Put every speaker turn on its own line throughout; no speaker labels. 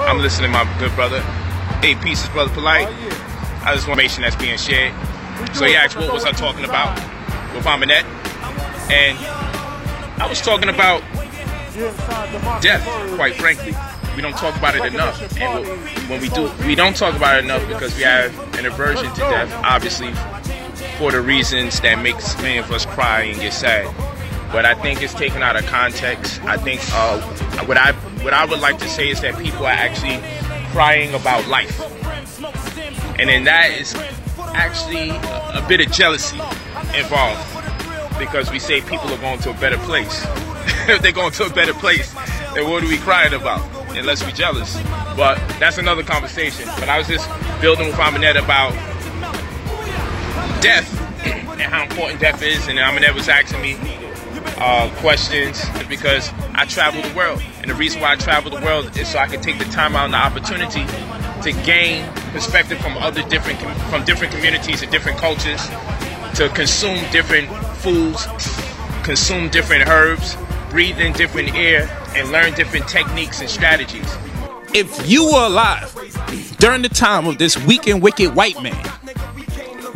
I'm listening to my good brother. Eight pieces, brother polite. I just want information that's being shared. So he asked, what was I talking about with Aminette? And I was talking about death, quite frankly. We don't talk about it enough. And when we do, we don't talk about it enough because we have an aversion to death, obviously, for the reasons that makes many of us cry and get sad. But I think it's taken out of context. I think uh, what I what I would like to say is that people are actually crying about life, and then that is actually a, bit of jealousy involved because we say people are going to a better place. if they're going to a better place, then what are we crying about? And let's be jealous. But that's another conversation. But I was just building with Aminette about death and how important death is. And Aminette was asking me uh, questions because I travel the world. And the reason why I travel the world is so I can take the time out and the opportunity to gain perspective from other different from different communities and different cultures, to consume different foods, consume different herbs, breathe in different air, and learn different techniques and strategies. If you were alive during the time of this weak and wicked white man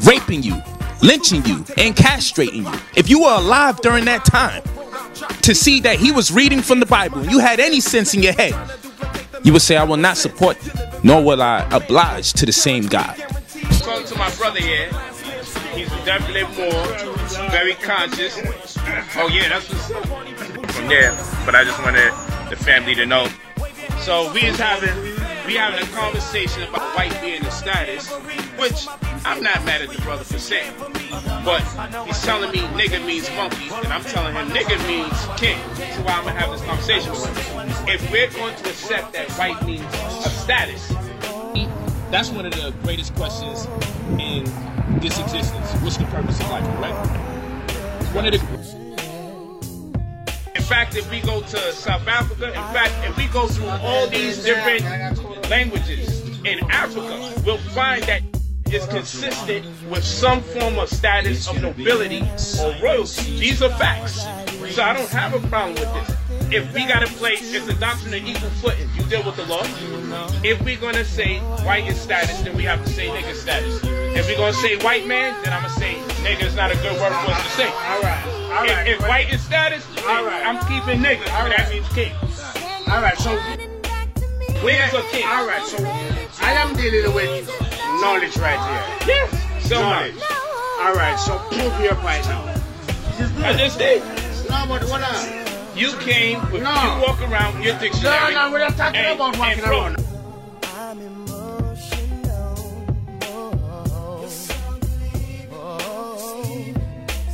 raping you, lynching you, and castrating you, if you were alive during that time to see that he was reading from the Bible and you had any sense in your head, you would say, I will not support, you nor will I oblige to the same God. Talking to my brother here, he's definitely more very conscious. Oh yeah, that's what's there, but I just wanted the family to know. So we is having we having a conversation about white being a status, which I'm not mad at the brother for saying. But he's telling me nigga means monkey, and I'm telling him nigga means king. So why I'm gonna have this conversation with him. If we're going to accept that white means a status, that's one of the greatest questions in this existence. What's the purpose of life, right? One of the in fact, if we go to South Africa, in fact, if we go through all these different languages in Africa, we'll find that is consistent with some form of status of nobility or royalty. These are facts. So I don't have a problem with this. If we gotta play, it's the doctrine of equal footing. You deal with the law. If we're gonna say white is status, then we have to say nigga status. If we're gonna say white man, then I'm gonna say nigga is not a good word for us to say.
All right. All right.
If, if white is status,
All right.
I'm keeping nigga.
All
That means king.
All right. So
Niggas are king.
all right. So I am dealing with knowledge right here.
Yes. So
Knowledge.
much.
All right. So prove your point now.
I just did.
No, but what up?
You came, with,
No.
you walk around with your
No,
dictionary.
no, we're not talking
and-
about walking
and
around.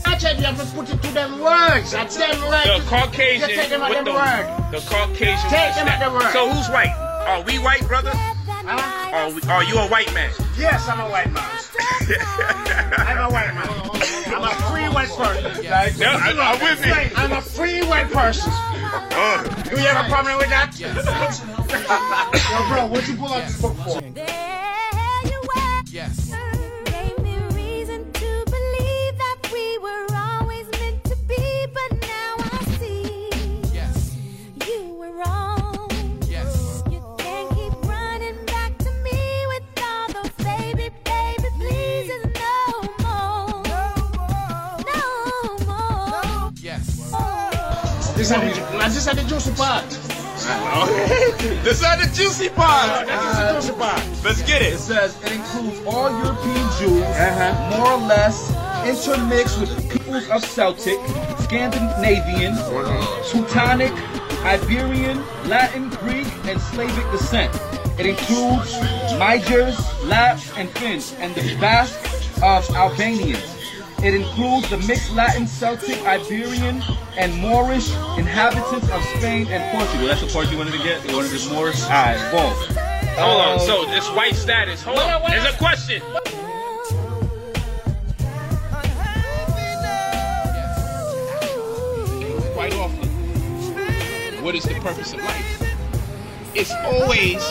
I said you have to put it to them words. That's them right.
The Caucasian
them at
with
them
the,
word.
the Caucasian.
Take them at
stat-
their word.
So who's white? Are we white, brother?
Huh?
Are, we, are you a white man?
Yes, I'm a white man. I'm a white man. I'm a free white person.
No, I, I'm with you.
I'm a free white person.
Uh,
Do you have a problem with that? Yo, bro, what you pull out this book for? This is the, this is the juicy part.
this is the juicy part.
This is the juicy part.
Let's get
It
it.
says it includes all European Jews,
Uh-huh.
more or less intermixed with peoples of Celtic, Scandinavian, Teutonic, Iberian, Latin, Greek, and Slavic descent. It includes Magyars, Lapps, and Finns, and the Basque of Albanians. It includes the mixed Latin, Celtic, Iberian, and Moorish inhabitants of Spain and Portugal. That's the part you wanted to get? You wanted this Moorish? Alright, boom.
Hold on. So this white status. Hold on. There's a question. Quite often, what is the purpose of life? It's always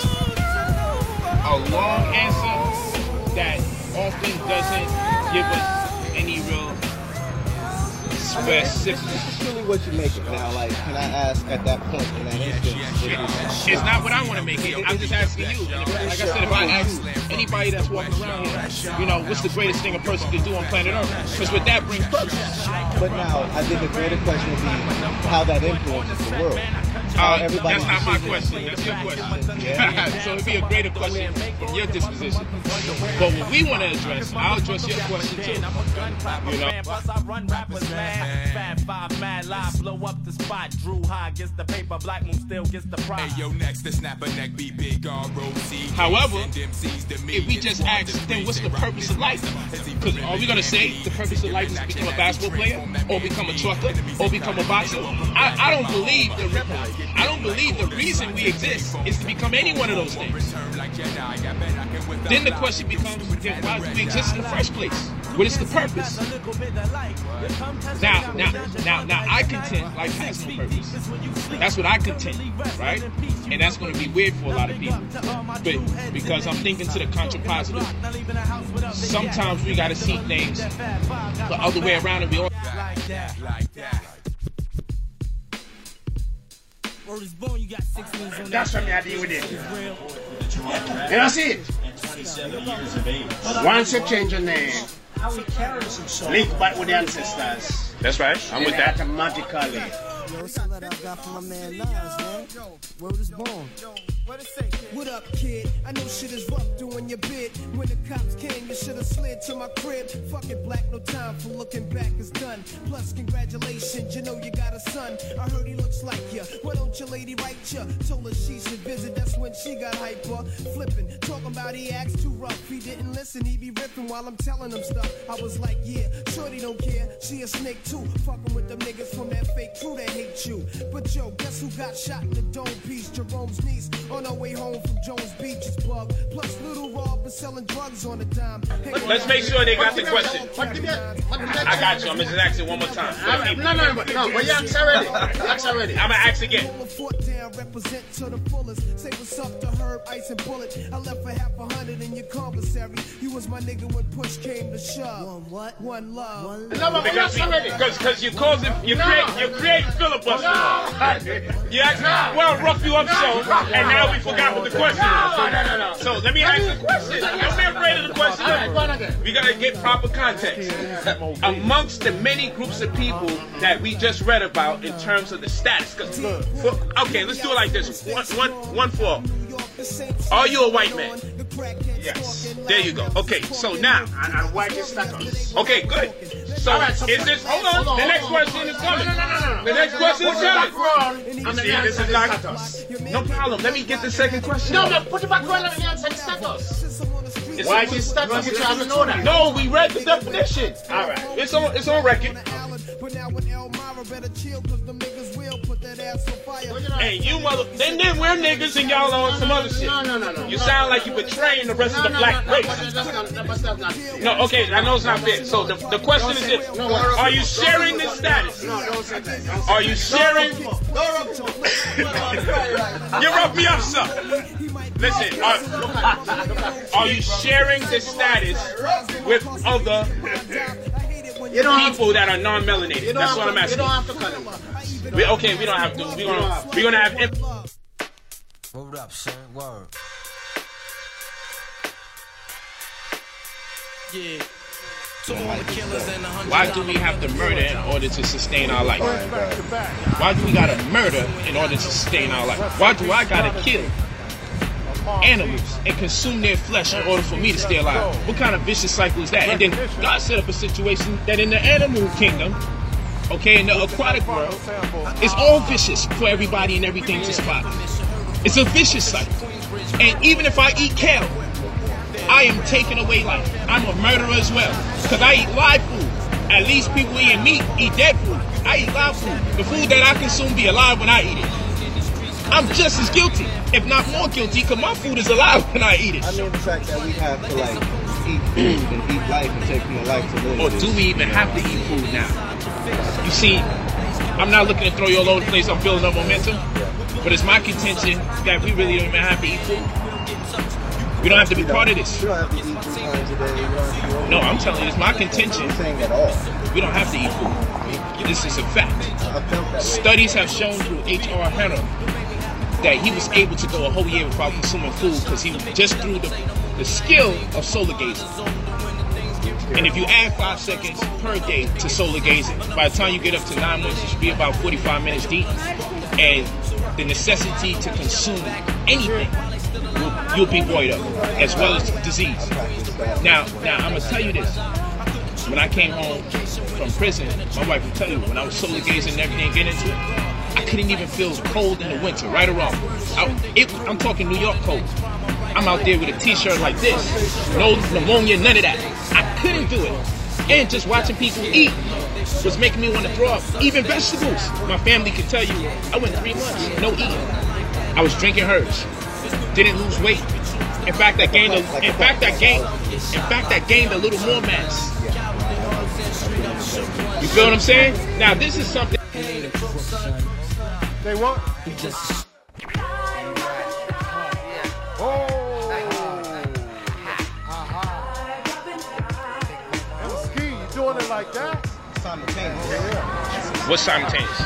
a long answer that often doesn't give us any real specific.
This is really what you make it now. Like, can I ask at that point in that instance? if it's-
It's not what I want to make it. I'm just asking you. Like I said, if I ask anybody that's walking around here, you know, what's the greatest thing a person can do on planet Earth? Because with that brings purpose.
But now, I think the greater question would be how that influences the world. How
Uh, that's not my question. That's your question. so it'd be a greater question from your disposition. But what we want to address, I'll address your question too. You know,
Plus I run rappers mad. Fat five mad live, blow up the spot. Drew high gets the paper, black moon still gets the prize.
Hey, yo, next the snapper neck be big R-O-C.
However,
MCs to me.
if we just ask, then what's the purpose of life? Because are we gonna say the purpose of life is to become a basketball player, or become a trucker, or become a boxer? I, I don't believe the I don't believe the reason we exist is to become any one of those things. Then the question becomes, why do we exist in the first place? What is the purpose? Now, now, now, now, I contend life has no purpose. That's what I contend, right? And that's going to be weird for a lot of people. But because I'm thinking to the contra positive, sometimes we got to see things the other way around, and we all.
Like that, like that.
Word is born, you got six wins on
That's
that.
what me I deal with it.
Real.
You know see it? Once you change your name, link back with the ancestors.
That's right. I'm with that.
Automatically.
Got from my man Nas, man. Word is born. What up, kid? I know shit is rough doing your bid. When the cops came, you should have slid to my crib. Fucking black, no time for looking back is done. Plus, congratulations, you know you got a son. I heard he looks like you. Why don't your lady write you? Told her she should visit, that's when she got hyper. Flipping, talking about he acts too rough. He didn't listen, he be ripping while I'm telling him stuff. I was like, yeah, shorty don't care. She a snake too. Fucking with the niggas from that fake crew that hate you. But yo, guess who got shot in the dome piece? Jerome's niece on her way home from Jones Beach is bug. Plus, little Rob was selling drugs on a dime.
Let's make sure they got the question.
What did you what did
I got you. I'm just ask it one more time.
No, no, no, no, but you asked already. You asked already.
I'm gonna ask again.
Roll foot down, represent to the fullest. Say what's up to Herb, Ice, and Bullet. I left for half a hundred in your commissary. You was my nigga when push came to shove. One what? One love. One
No, but you
Because, because, because you cause it, you create, you create filibuster. You asked, well, rough you up so, and now we forgot what the question
No, no,
is.
no.
So let me ask the question. Don't be afraid of the question. We gotta get proper context. Amongst the many groups of people that we just read about in terms of the status. 'cause for- okay, let's do it like this. One, one, one for. Are you a white man?
Yes.
There you go. Okay, so now,
And, and white is status.
okay, good. So
Alright, so-
is this? Hold on.
Hold on,
The
hold
next
on.
question is coming.
No, no, no, no, no.
The next question is
Put it back
coming.
round, and
See, this
answer
is
the
like no problem. Let me get the second question.
No, no, put it back round and then answer the status.
It's-
White is status, you have to know that.
No, we read the definition.
Alright.
It's on. It's on record.
But now with Elmira, better chill, cause them
Hey, you mother. Then then we're niggas and y'all on some other shit.
No, no, no, no.
You sound like you're betraying the rest of the
No, no,
black
no, no,
race.
that's not, no, that's not.
No, okay, I know it's not fair. So the, the question is this: Are you sharing this status?
No, don't say that. Don't say
Are you sharing? You rough me up, sir. Listen, are, are you sharing this status with other
You don't have
people that are non-melanated? That's what
to,
I'm asking.
don't have to cut.
We, okay, we don't have to. We're gonna we're gonna have. Imp-
Word up, son. Word.
Yeah. To all the killers and the hundred
Why do we have to murder in order to sustain our life? Why do we gotta murder in order to sustain our life? Why do I gotta kill animals and consume their flesh in order for me to stay alive? What kind of vicious cycle is that? And then God set up a situation that in the animal kingdom, okay, in the aquatic world, it's all vicious for everybody and everything to survive. It's a vicious cycle. And even if I eat cattle I am taking away life. I'm a murderer as well. Because I eat live food. At least people eating meat eat dead food. I eat live food. The food that I consume be alive when I eat it. I'm just as guilty, if not more guilty, because my food is alive when I eat it.
I mean the fact that we have to like eat food and eat life and take from life to live.
Or do we even have to eat food now? You see, I'm not looking to throw you all over the place. I'm building up momentum. But it's my contention that we really don't even have to eat food. We don't have to be part of this.
You don't have to eat three times a day. You don't have to eat
No, I'm telling you, it's my contention.
I'm saying at all.
We don't have to eat food. This is a fact.
I felt that way.
Studies have shown through H.R. Henner that he was able to go a whole year without consuming food because he just through the, the skill of solar gazing. And if you add five seconds per day to solar gazing, by the time you get up to nine months, it should be about 45 minutes deep. And the necessity to consume anything, you'll, you'll be void of, as well as disease. Now, now I'm gonna tell you this. When I came home from prison, my wife will tell you when I was solar gazing and everything, getting into it, I couldn't even feel cold in the winter, right or wrong. I, it, I'm talking New York cold. I'm out there with a t-shirt like this, no pneumonia, none of that. I couldn't do it. And just watching people eat was making me want to throw up. Even vegetables. My family could tell you, I went three months, no eating. I was drinking herbs. Didn't lose weight. In fact, I gained a, in fact, I gained, in fact, I gained a little more mass. You feel what I'm saying? Now, this is something.
They what? Oh. And ski, you doing it like that?
Simultaneous.
What's simultaneous?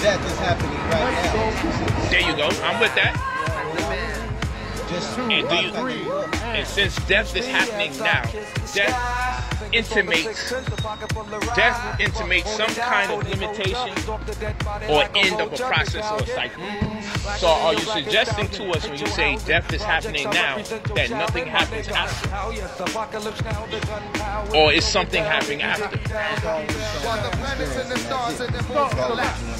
Death is happening right now.
There you go. I'm with that.
Just
And do you, and since death is happening now, death intimates, death intimates some kind of limitation or end of a process or cycle. So are you suggesting to us when you say death is happening now that nothing happens after? Or is something happening after?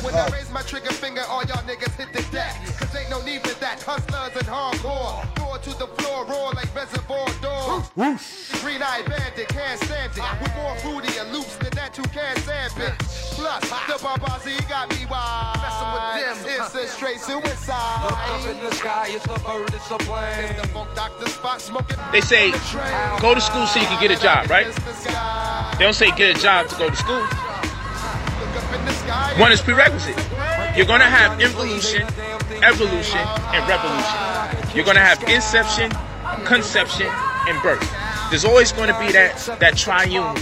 When I raise my trigger finger, all y'all hit the deck. Cause ain't no need for that. Hustlers and hardcore. Door to the floor, roar like reservoir dogs. Green eyed bandit can't stand it. With more fruity and loops than that, you can't stand it. Plus, the Barbazi got me wild. Messing with them, it's a straight suicide. Look up in the sky, it's a bird, it's a plane. The funk doctor spot smoking.
They say go to school so you can get a job, right? They don't say get a job to go to school. One is prerequisite. You're gonna have involution, evolution, and revolution. You're gonna have inception, conception, and birth. There's always going to be that that triune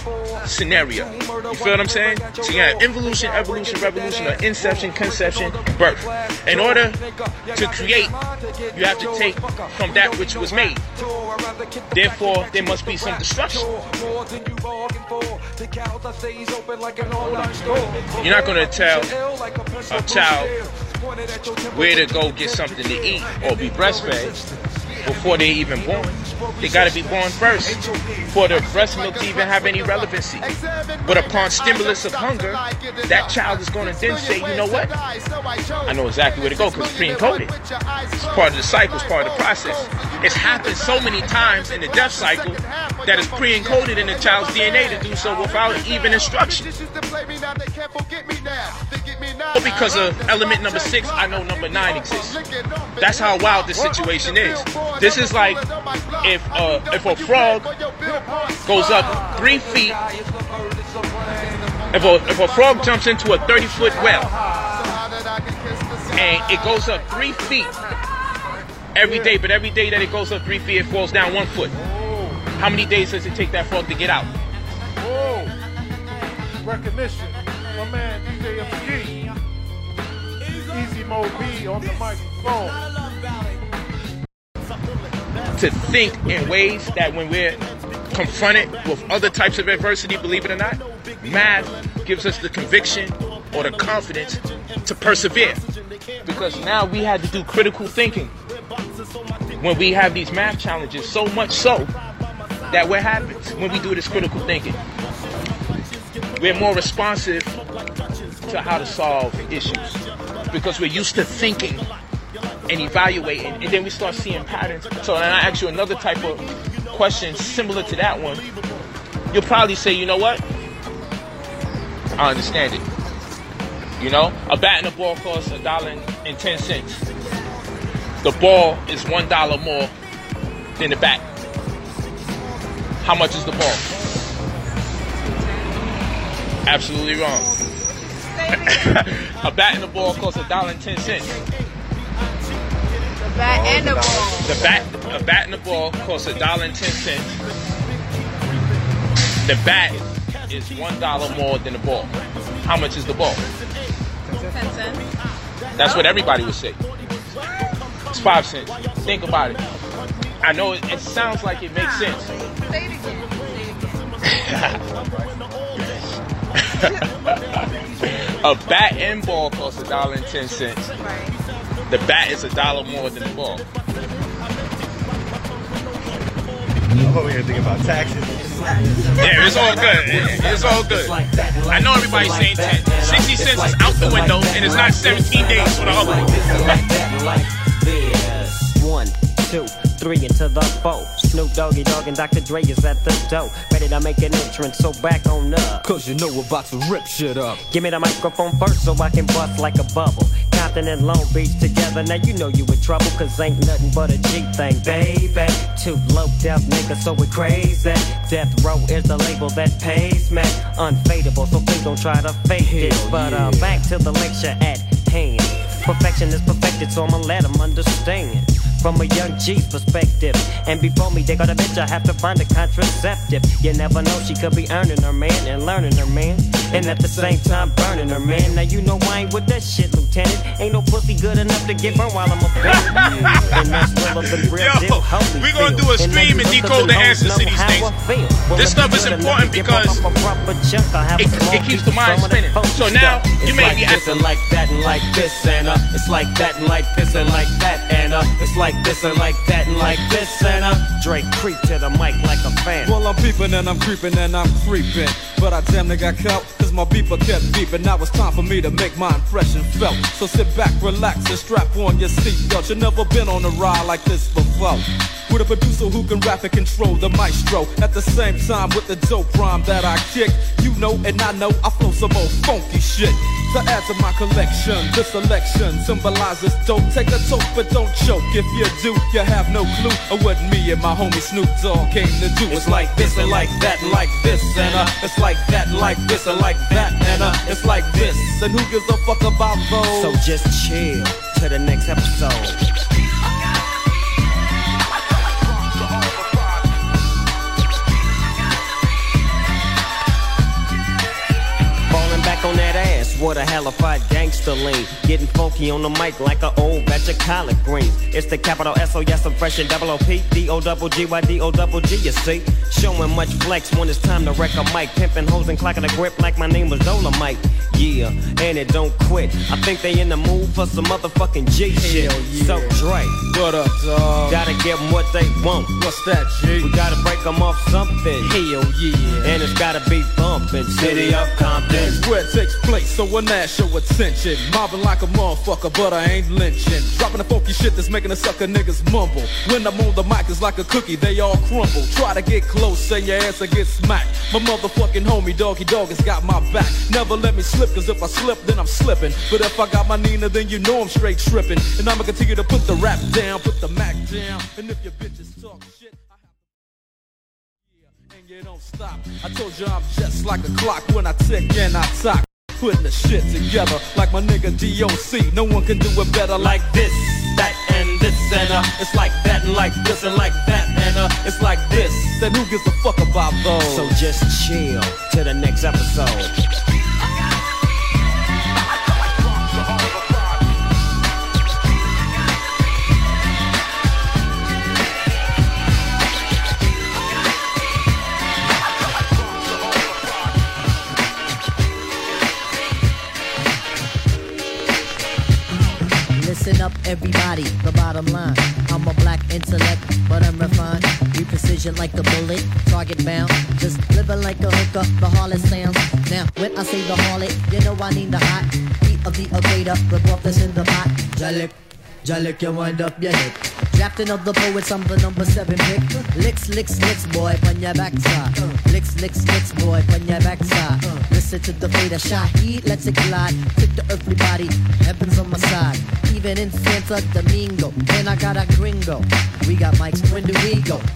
scenario. You feel what I'm saying? So you have involution, evolution, revolution, or inception, conception, birth. In order to create, you have to take from that which was made. Therefore, there must be some destruction. You're not going to tell a child where to go get something to eat or be breastfed before they're even born. They got to be born first for the breast milk to even have any relevancy. But upon stimulus of hunger, that child is going to then say, you know what? I know exactly where to go because it's pre-encoded. It's part of the cycle, it's part of the process. It's happened so many times in the death cycle that it's pre-encoded in the child's DNA to do so without even instruction. But because of element number six, I know number nine exists. That's how wild this situation is. This is like if uh, if a frog goes up three feet, if a, if a frog jumps into a 30 foot well and it goes up three feet every day, but every day that it goes up three feet, it falls down one foot. How many days does it take that frog to get out?
Recognition. My man DJ. Easy Mo Bee on the microphone.
to think in ways that when we're confronted with other types of adversity, believe it or not, math gives us the conviction or the confidence to persevere. Because now we had to do critical thinking when we have these math challenges, so much so that what happens when we do this critical thinking? We're more responsive to how to solve issues because we're used to thinking and evaluating, and then we start seeing patterns. So, then I ask you another type of question similar to that one. You'll probably say, you know what? I understand it. You know, a bat and a ball costs a dollar and ten cents. The ball is one dollar more than the bat. How much is the ball? Absolutely wrong. a bat and a ball costs a dollar and ten cents.
The bat and the ball.
The bat, a bat and a ball costs a dollar and ten cents. The bat is one dollar more than the ball. How much is the ball?
Ten cents.
That's what everybody would say. It's five cents. Think about it. I know it, it sounds like it makes sense.
Say it again. Say it again.
A bat and ball costs a dollar and ten cents.
Right.
The bat is a dollar more than the ball.
I'm over here thinking about taxes.
Yeah, it's all good. It's all good. I know everybody's saying 10. 60 cents is out the window, and it's not 17 days for the other one.
Three into the four. Snoop Doggy Dogg and Dr. Dre is at the door. Ready to make an entrance, so back on up.
Cause you know we're about to rip shit up.
Give me the microphone first so I can bust like a bubble. Compton and Long Beach together, now you know you in trouble, cause ain't nothing but a G thing, baby. Two low death niggas, so we crazy. Death Row is the label that pays me. Unfadable, so please don't try to fake it. But uh, back to the lecture at hand. Perfection is perfected, so I'ma let them understand. From a young G's perspective. And before me, they got a bitch, I have to find a contraceptive. You never know, she could be earning her man and learning her man. And at the same time, burning her man. Now you know I ain't with that shit, Lieutenant. Ain't no pussy good enough to get burned while I'm a And that's real of the real
Yo,
deal. Help
we gonna do a stream and decode the
hoes
answers to these things.
Well,
This stuff is important because
bump up a proper chunk, I'll have
it- it keeps the mind spinning. So now,
stuff.
you may
like
be
this and like that and like this and uh, it's like that and like this and like that and uh, it's like this and like that and like this and uh, Drake creep to the mic like a fan.
Well, I'm peeping and I'm creeping and I'm creeping. But I damn near got caught, cause my beeper kept beeping. Now it's time for me to make my impression felt. So sit back, relax, and strap on your seatbelt. You've never been on a ride like this before. With a producer who can rap and control the maestro. At the same time, with the dope rhyme that I kick. You know, and I know I flow some old funky shit. To add to my collection, this selection symbolizes don't Take a toke, but don't choke. If you do, you have no clue of what me and my homie Snoop Dogg came to do. It's like this and like that and like this and uh, it's like that and like this and like that and uh, it's like this. And who gives a fuck about those?
So just chill to the next episode. What a halified gangster lean. Getting funky on the mic like an old batch of collard greens. It's the capital S O yes, I'm fresh and double O P D O double G Y D O double G. You see, showing much flex when it's time to wreck a mic. Pimping hoes and clocking a grip like my name was Dolomite. Yeah, and it don't quit. I think they in the mood for some motherfucking G shit. So Dre,
What up, dog?
gotta give them what they want.
What's that, G?
We gotta break them off something.
Hell yeah.
And it's gotta be bumping. City of Compton.
Where it takes place, so when that show attention. Mobbing like a motherfucker, but I ain't lynching. Dropping the funky shit that's making the sucker niggas mumble. When I'm on the mic, it's like a cookie, they all crumble. Try to get close, say your ass will get smacked. My homie, Doggy Dogg, has got my back. Never let me slip, cause if I slip, then I'm slipping. But if I got my Nina, then you know I'm straight tripping. And I'ma continue to put the rap down, put the Mac down. And if your bitches talk shit, I have and you don't stop. I told you I'm just like a clock when I tick and I talk. Putting the shit together like my nigga DOC. No one can do it better like this, that, and this, and uh, it's like that, and like this, and like that, and uh, it's like this. Then who gives a fuck about those?
So just chill to the next episode.
Everybody, the bottom line. I'm a black intellect, but I'm refined. We precision like a bullet, target bound. Just living like a hooker, the harlot sounds. Now, when I say the harlot, you know I need the hot heat of the equator, the broth that's in the pot. Jalik, Jalik, you wind up your hip. Captain of the poets, I'm the number seven pick. Licks, licks, licks, boy, on your backside. Licks, licks, licks, boy, on your backside. Listen to the fader shot, heat, let's it collide. Take the earthly body, heaven's on my side. Even in Santo Domingo, and I got a gringo. We got mics, when do?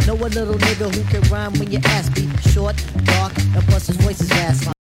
Know a little nigga who can rhyme when you ask me. Short, dark, and plus his voice is raspy.